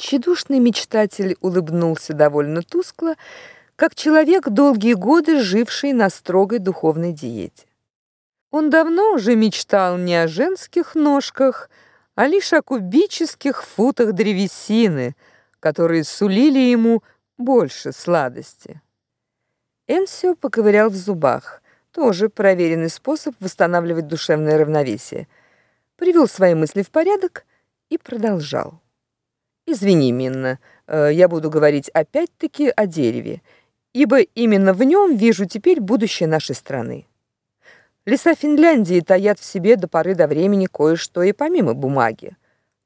Чедушный мечтатель улыбнулся довольно тускло, как человек, долгие годы живший на строгой духовной диете. Он давно уже мечтал не о женских ножках, а лишь о кубических футах древесины, которые сулили ему больше сладости. Энсио поковырял в зубах, тоже проверенный способ восстанавливать душевное равновесие. Привел свои мысли в порядок и продолжал. Извини, Минна, э, я буду говорить опять-таки о дереве, ибо именно в нем вижу теперь будущее нашей страны. Леса Финляндии таят в себе до поры до времени кое-что и помимо бумаги.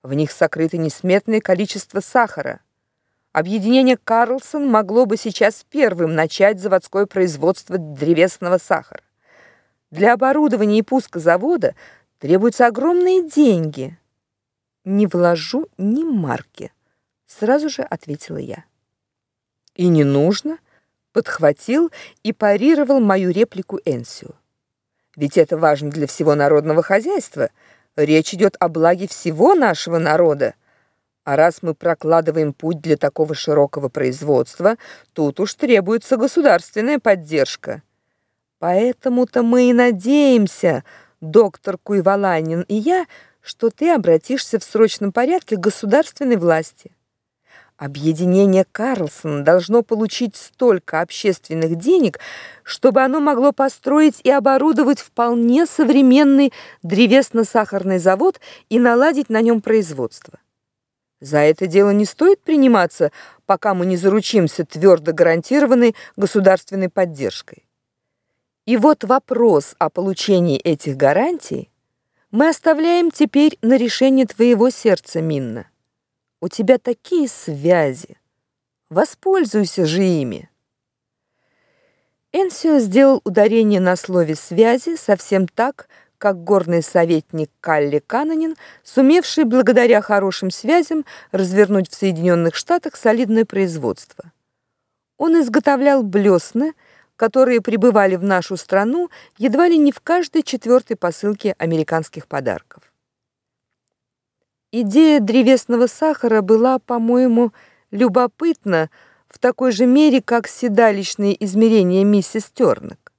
В них сокрыто несметное количество сахара. Объединение Карлсон могло бы сейчас первым начать заводское производство древесного сахара. Для оборудования и пуска завода требуются огромные деньги. Не вложу ни марки сразу же ответила я. И не нужно, подхватил и парировал мою реплику Энсио. Ведь это важно для всего народного хозяйства. Речь идет о благе всего нашего народа. А раз мы прокладываем путь для такого широкого производства, тут уж требуется государственная поддержка. Поэтому-то мы и надеемся, доктор Куйваланин и я, что ты обратишься в срочном порядке к государственной власти. Объединение Карлсон должно получить столько общественных денег, чтобы оно могло построить и оборудовать вполне современный древесно-сахарный завод и наладить на нем производство. За это дело не стоит приниматься, пока мы не заручимся твердо гарантированной государственной поддержкой. И вот вопрос о получении этих гарантий мы оставляем теперь на решение твоего сердца, Минна. У тебя такие связи. Воспользуйся же ими. Энсио сделал ударение на слове связи совсем так, как горный советник Калли Канонин, сумевший благодаря хорошим связям развернуть в Соединенных Штатах солидное производство. Он изготовлял блесны, которые прибывали в нашу страну едва ли не в каждой четвертой посылке американских подарков. Идея древесного сахара была, по-моему, любопытна в такой же мере, как седалищные измерения миссис Тёрнок.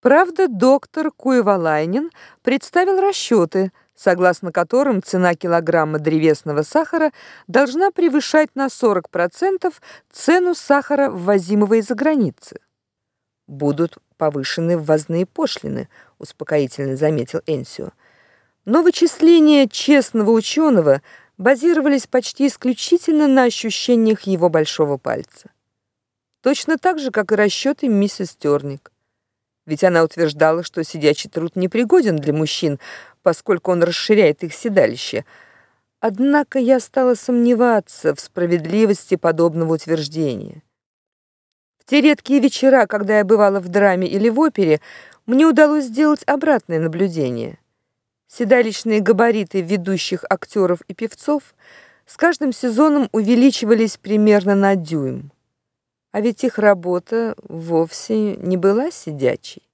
Правда, доктор Куевалайнин представил расчеты, согласно которым цена килограмма древесного сахара должна превышать на 40% цену сахара, ввозимого из-за границы. Будут повышены ввозные пошлины, успокоительно заметил Энсио. Но вычисления честного ученого базировались почти исключительно на ощущениях его большого пальца. Точно так же, как и расчеты миссис Терник. Ведь она утверждала, что сидячий труд непригоден для мужчин, поскольку он расширяет их седалище. Однако я стала сомневаться в справедливости подобного утверждения. Те редкие вечера, когда я бывала в драме или в опере, мне удалось сделать обратное наблюдение. Седалищные габариты ведущих актеров и певцов с каждым сезоном увеличивались примерно на дюйм. А ведь их работа вовсе не была сидячей.